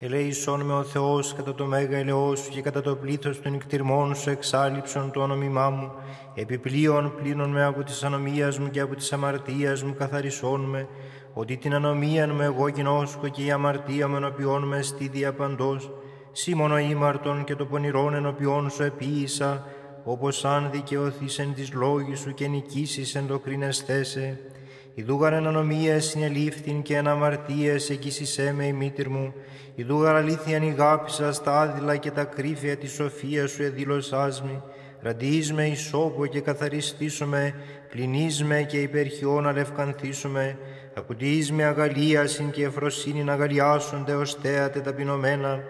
Ελέησόν με ο Θεός κατά το μέγα ελαιός σου και κατά το πλήθος των νυκτυρμών σου εξάλληψον το όνομημά μου, επιπλέον πλήνων με από της ανομίας μου και από της αμαρτίας μου καθαρισόν με, ότι την ανομίαν με εγώ γινώσκω και η αμαρτία μου ενωπιών με στη διαπαντός, σήμωνο ήμαρτον και το πονηρόν ενωπιών σου επίησα, όπως αν δικαιωθείς εν της λόγης σου και νικήσεις εν το κρίνεσθέσε, Ιδούγαρ εν ανομία συνελήφθην και εν αμαρτίες εκείσισέ με η μήτυρ μου. Ιδούγαρ αλήθειαν ηγάπησα στα άδειλα και τα κρύφια της σοφίας σου εδήλωσάς με. Ραντείς με ισόπο και καθαριστήσομαι, πληνείς με και υπερχιόν αλευκανθήσομαι. Ακουτείς με αγαλίασιν και εφροσύνην αγαλιάσονται ως θέατε ταπεινωμένα.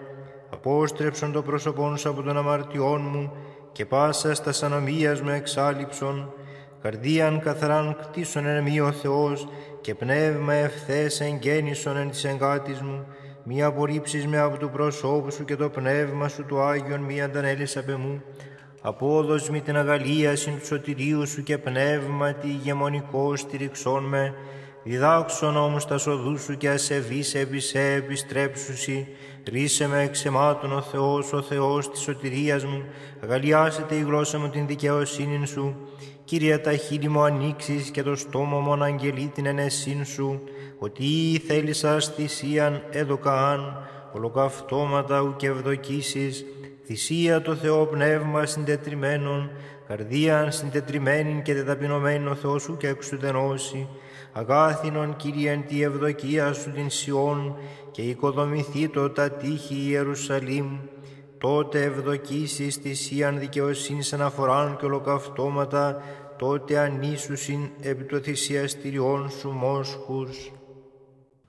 Απόστρεψον το πρόσωπόν σου από τον αμαρτιών μου και πάσα στα ανομίας μου εξάλληψον καρδίαν καθαράν κτίσον εν μη ο Θεός και πνεύμα ευθές εγγέννησον εν της εγκάτης μου, μη απορρίψεις με από του προσώπου σου και το πνεύμα σου του Άγιον μη αντανέλεις απ' εμού, απόδος μη την αγαλίαση του σωτηρίου σου και πνεύμα τη ηγεμονικό στηριξών με, διδάξον όμως τα σοδού σου και ασεβείς επί σε επιστρέψουσι, ρίσε με εξαιμάτων ο Θεός, ο Θεός της σωτηρίας μου, αγαλιάσετε η γλώσσα μου την δικαιοσύνη σου, Κύριε τα χείλη μου ανοίξεις και το στόμα μου αναγγελεί την ενεσύν σου, ότι θέλησας θυσίαν έδωκαάν, ολοκαυτώματα ου και ευδοκίσεις, θυσία το Θεό πνεύμα συντετριμένον, καρδίαν συντετριμένην και τεταπεινωμένην ο Θεός σου και εξουδενώσει, αγάθινον Κύριε εν τη ευδοκία σου την Σιών και οικοδομηθεί το τα τείχη Ιερουσαλήμ, τότε ευδοκίσεις θυσίαν δικαιοσύνης αναφοράν και ολοκαυτώματα, τότε ανήσουσιν επί το θυσιαστηριών σου μόσχους.